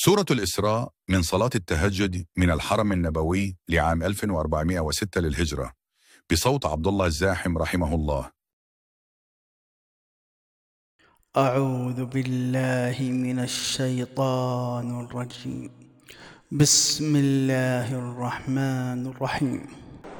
سورة الإسراء من صلاة التهجد من الحرم النبوي لعام 1406 للهجرة بصوت عبد الله الزاحم رحمه الله. أعوذ بالله من الشيطان الرجيم. بسم الله الرحمن الرحيم.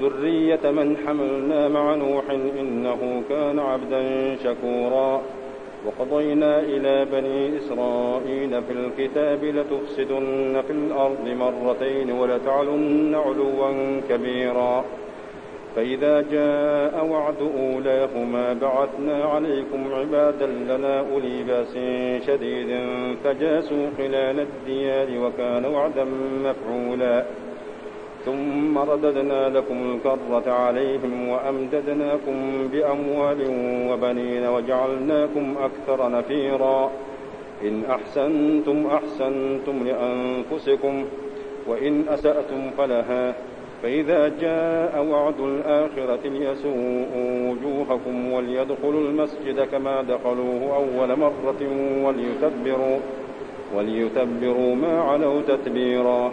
ذرية من حملنا مع نوح إنه كان عبدا شكورا. وقضينا إلى بني إسرائيل في الكتاب لتفسدن في الأرض مرتين ولتعلن علوا كبيرا. فإذا جاء وعد أولاهما بعثنا عليكم عبادا لنا أولي بأس شديد فجاسوا خلال الديار وكان وعدا مفعولا. ثم رددنا لكم الكرة عليهم وأمددناكم بأموال وبنين وجعلناكم أكثر نفيرا. إن أحسنتم أحسنتم لأنفسكم وإن أسأتم فلها. فإذا جاء وعد الآخرة ليسوءوا وجوهكم وليدخلوا المسجد كما دخلوه أول مرة وليتبروا وليتبروا ما علوا تتبيرا.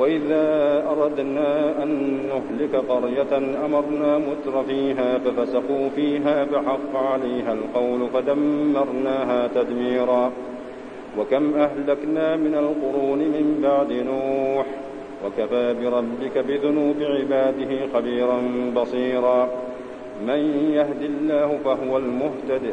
وإذا أردنا أن نهلك قرية أمرنا متر فيها ففسقوا فيها فحق عليها القول فدمرناها تدميرا وكم أهلكنا من القرون من بعد نوح وكفى بربك بذنوب عباده خبيرا بصيرا من يهد الله فهو المهتد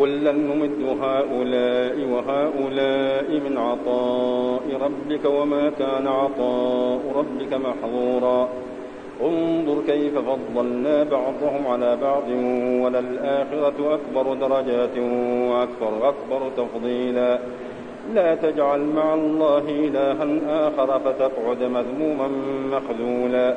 كلا نمد هؤلاء وهؤلاء من عطاء ربك وما كان عطاء ربك محظورا. انظر كيف فضلنا بعضهم على بعض وللآخرة أكبر درجات وأكبر أكبر تفضيلا. لا تجعل مع الله إلها آخر فتقعد مذموما مخذولا.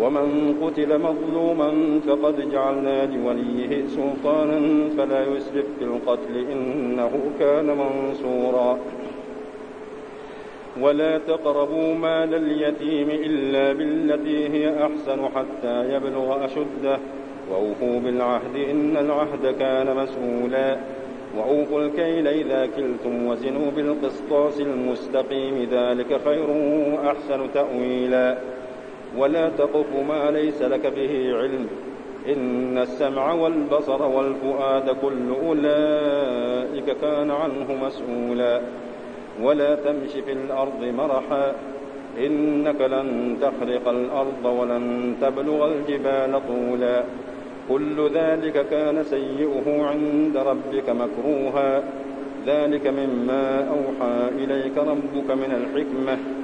ومن قتل مظلوما فقد جعلنا لوليه سلطانا فلا يسرف في القتل إنه كان منصورا. ولا تقربوا مال اليتيم إلا بالتي هي أحسن حتى يبلغ أشده. وأوفوا بالعهد إن العهد كان مسؤولا. وأوفوا الكيل إذا كلتم وزنوا بالقسطاس المستقيم. ذلك خير وأحسن تأويلا. ولا تقف ما ليس لك به علم. إن السمع والبصر والفؤاد كل أولئك كان عنه مسؤولا. ولا تمش في الأرض مرحا. إنك لن تخرق الأرض ولن تبلغ الجبال طولا. كل ذلك كان سيئه عند ربك مكروها. ذلك مما أوحى إليك ربك من الحكمة.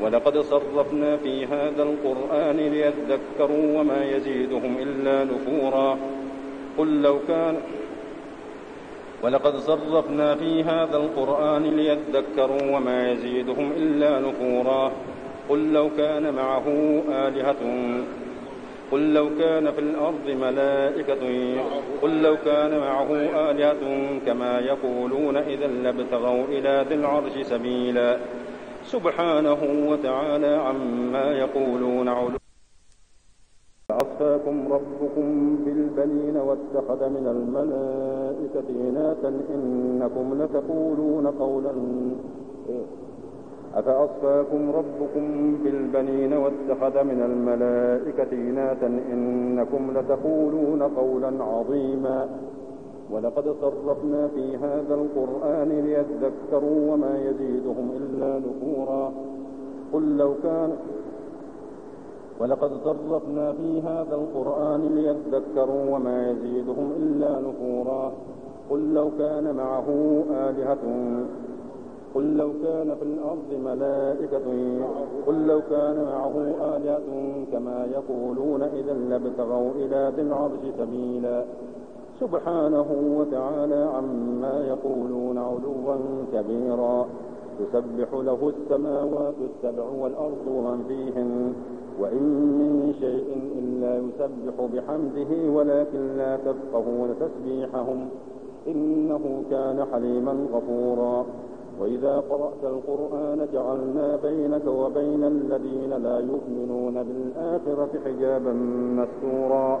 ولقد صرفنا في هذا القرآن ليذكروا وما يزيدهم إلا نفورا. قل لو كان ولقد صرفنا في هذا القرآن ليذكروا وما يزيدهم إلا نفورا. قل لو كان معه آلهة قل لو كان في الأرض ملائكة قل لو كان معه آلهة كما يقولون إذا لابتغوا إلى ذي العرش سبيلا. سبحانه وتعالى عما يقولون علوا أصفاكم ربكم بالبنين واتخذ من الملائكة إناثا إنكم لتقولون قولا. أفأصفاكم ربكم بالبنين واتخذ من الملائكة إناثا إنكم لتقولون قولا عظيما. ولقد صرفنا في هذا القرآن ليذكروا وما يزيدهم إلا نفورا. قل لو كان ولقد صرفنا في هذا القرآن ليذكروا وما يزيدهم إلا نفورا. قل لو كان معه آلهة قل لو كان في الأرض ملائكة قل لو كان معه آلهة كما يقولون إذا لابتغوا إلى ذي العرش سبيلا. سبحانه وتعالى عما يقولون علوا كبيرا. تسبح له السماوات السبع والأرض ومن فيهن وإن من شيء إلا يسبح بحمده ولكن لا تفقهون تسبيحهم. إنه كان حليما غفورا. وإذا قرأت القرآن جعلنا بينك وبين الذين لا يؤمنون بالآخرة حجابا مستورا.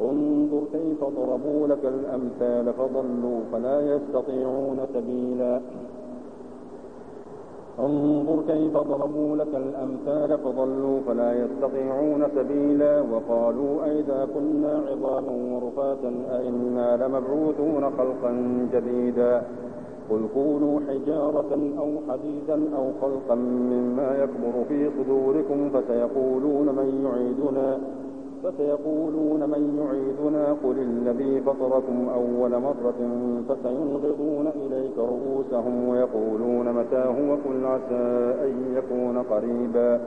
انظر كيف ضربوا لك الأمثال فضلوا فلا يستطيعون سبيلا. انظر كيف ضربوا لك الأمثال فضلوا فلا يستطيعون سبيلا. وقالوا أئذا كنا عظاما ورفاتا أئنا لمبعوثون خلقا جديدا. قل كونوا حجارة أو حديدا أو خلقا مما يكبر في صدوركم فسيقولون من يعيدنا. فسيقولون من يعيدنا قل الذي فطركم أول مرة فسينغضون إليك رؤوسهم ويقولون متى هو قل عسى أن يكون قريبا.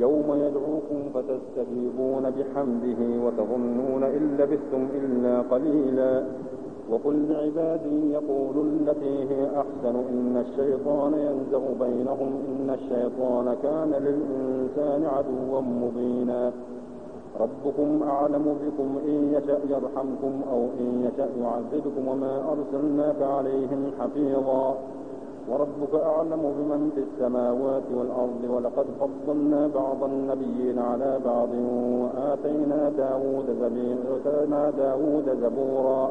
يوم يدعوكم فتستجيبون بحمده وتظنون إن لبثتم إلا قليلا. وقل لعبادي يقولوا التي هي أحسن إن الشيطان ينزغ بينهم إن الشيطان كان للإنسان عدوا مبينا. ربكم أعلم بكم إن يشأ يرحمكم أو إن يشأ يعذبكم وما أرسلناك عليهم حفيظا. وربك أعلم بمن في السماوات والأرض ولقد فضلنا بعض النبيين على بعض وآتينا داود, زبورا.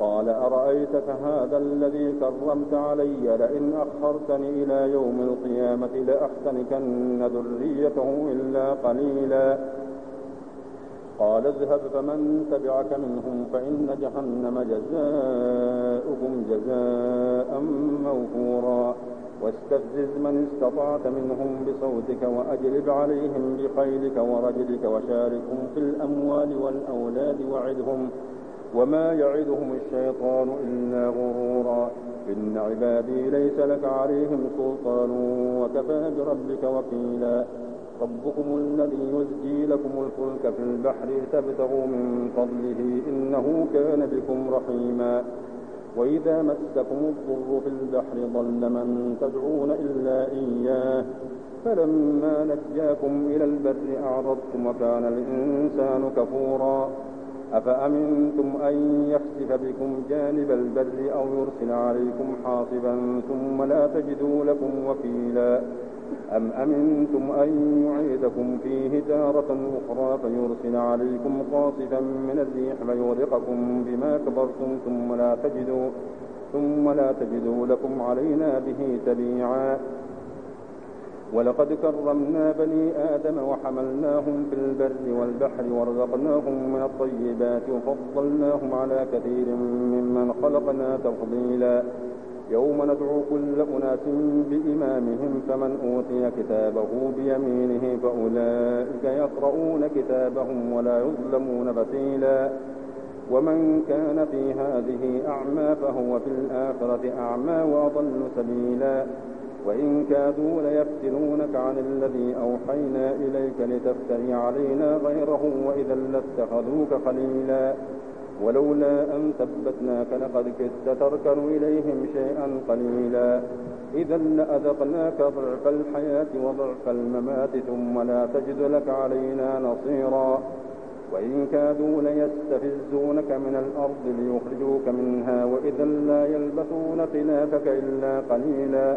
قال أرأيتك هذا الذي كرمت علي؟ لئن أخرتني إلى يوم القيامة لأحتنكن ذريته إلا قليلا. قال اذهب فمن تبعك منهم فإن جهنم جزاؤكم جزاء موفورا. واستفزز من استطعت منهم بصوتك وأجلب عليهم بخيلك ورجلك وشاركهم في الأموال والأولاد وعدهم. وما يعدهم الشيطان إلا غرورا إن عبادي ليس لك عليهم سلطان وكفى بربك وكيلا ربكم الذي يزجي لكم الفلك في البحر تبتغوا من فضله إنه كان بكم رحيما وإذا مسكم الضر في البحر ضل من تدعون إلا إياه فلما نجاكم إلى البر أعرضتم وكان الإنسان كفورا أفأمنتم أن يخسف بكم جانب البر أو يرسل عليكم حاصبا ثم لا تجدوا لكم وكيلا؟ أم أمنتم أن يعيدكم فيه تارة أخرى فيرسل عليكم قاصفا من الريح فيغرقكم بما كبرتم ثم لا تجدوا ثم لا تجدوا لكم علينا به تبيعا. ولقد كرمنا بني آدم وحملناهم في البر والبحر ورزقناهم من الطيبات وفضلناهم على كثير ممن خلقنا تفضيلا. يوم ندعو كل أناس بإمامهم فمن أوتي كتابه بيمينه فأولئك يقرؤون كتابهم ولا يظلمون فتيلا. ومن كان في هذه أعمى فهو في الآخرة أعمى وأضل سبيلا. وإن كادوا ليفتنونك عن الذي أوحينا إليك لتفتري علينا غيره وإذا لاتخذوك خليلا. ولولا أن ثبتناك لقد كدت تركن إليهم شيئا قليلا. إذا لأذقناك ضعف الحياة وضعف الممات ثم لا تجد لك علينا نصيرا. وإن كادوا ليستفزونك من الأرض ليخرجوك منها وإذا لا يلبثون خلافك إلا قليلا.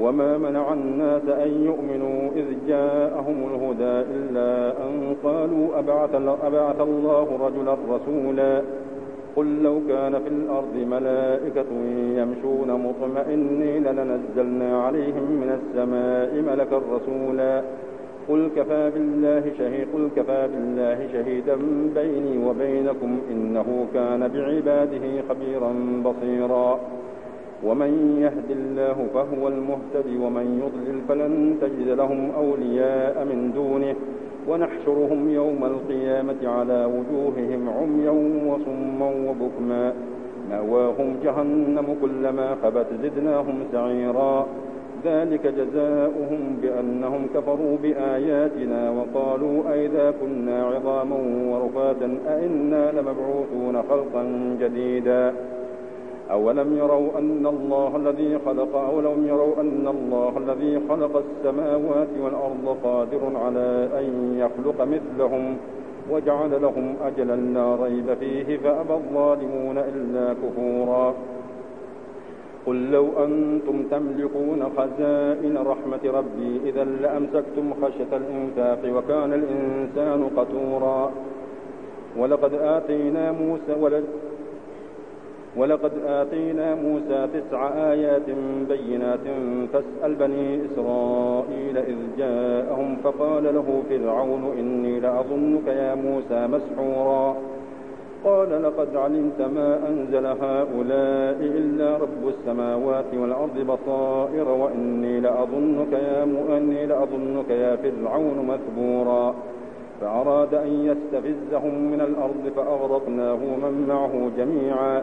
وما منع الناس أن يؤمنوا إذ جاءهم الهدى إلا أن قالوا أبعث, أبعث الله رجلا رسولا قل لو كان في الأرض ملائكة يمشون مطمئنين لنزلنا عليهم من السماء ملكا رسولا قل كفى بالله شهيد قل كفى بالله شهيدا بيني وبينكم إنه كان بعباده خبيرا بصيرا ومن يهد الله فهو المهتدي ومن يضلل فلن تجد لهم أولياء من دونه ونحشرهم يوم القيامة على وجوههم عميا وصما وبكما مأواهم جهنم كلما خبت زدناهم سعيرا ذلك جزاؤهم بأنهم كفروا بآياتنا وقالوا أئذا كنا عظاما ورفاتا أئنا لمبعوثون خلقا جديدا أولم يروا أن الله الذي خلق أولم يروا أن الله الذي خلق السماوات والأرض قادر على أن يخلق مثلهم وجعل لهم أجلا لا ريب فيه فأبى الظالمون إلا كفورا. قل لو أنتم تملكون خزائن رحمة ربي إذا لأمسكتم خشية الإنفاق وكان الإنسان قتورا. ولقد آتينا موسى ولد ولقد آتينا موسى تسع آيات بينات فاسأل بني إسرائيل إذ جاءهم فقال له فرعون إني لأظنك يا موسى مسحورا. قال لقد علمت ما أنزل هؤلاء إلا رب السماوات والأرض بصائر وإني لأظنك يا مؤني لأظنك يا فرعون مثبورا. فأراد أن يستفزهم من الأرض فأغرقناه ومن معه جميعا.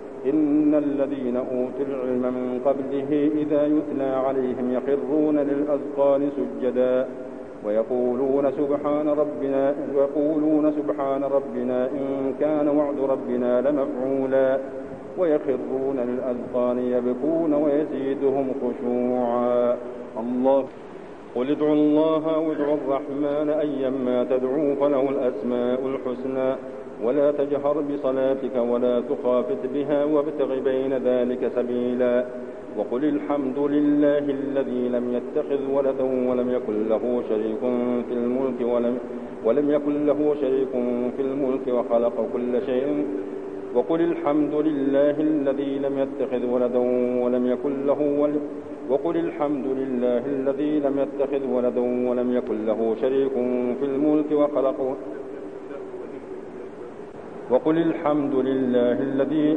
إن الذين أوتوا العلم من قبله إذا يتلى عليهم يخرون للأذقان سجدا ويقولون سبحان ربنا ويقولون سبحان ربنا إن كان وعد ربنا لمفعولا ويخرون للأذقان يبكون ويزيدهم خشوعا. الله قل ادعوا الله أو ادعوا الرحمن أيما تدعوا فله الأسماء الحسنى. ولا تجهر بصلاتك ولا تخافت بها وابتغ بين ذلك سبيلا. وقل الحمد لله الذي لم يتخذ ولدا ولم يكن له شريك في الملك ولم ولم يكن له شريك في الملك وخلق كل شيء. وقل الحمد لله الذي لم يتخذ ولدا ولم يكن له ولد. وقل الحمد لله الذي لم يتخذ ولدا ولم يكن له شريك في الملك وخلق وقل الحمد لله الذي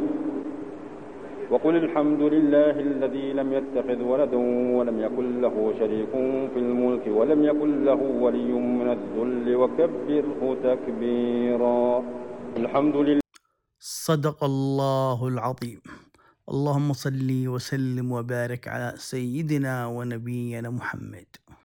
وقل الحمد لله الذي لم يتخذ ولدا ولم يكن له شريك في الملك ولم يكن له ولي من الذل وكبره تكبيرا. الحمد لله. صدق الله العظيم. اللهم صل وسلم وبارك على سيدنا ونبينا محمد.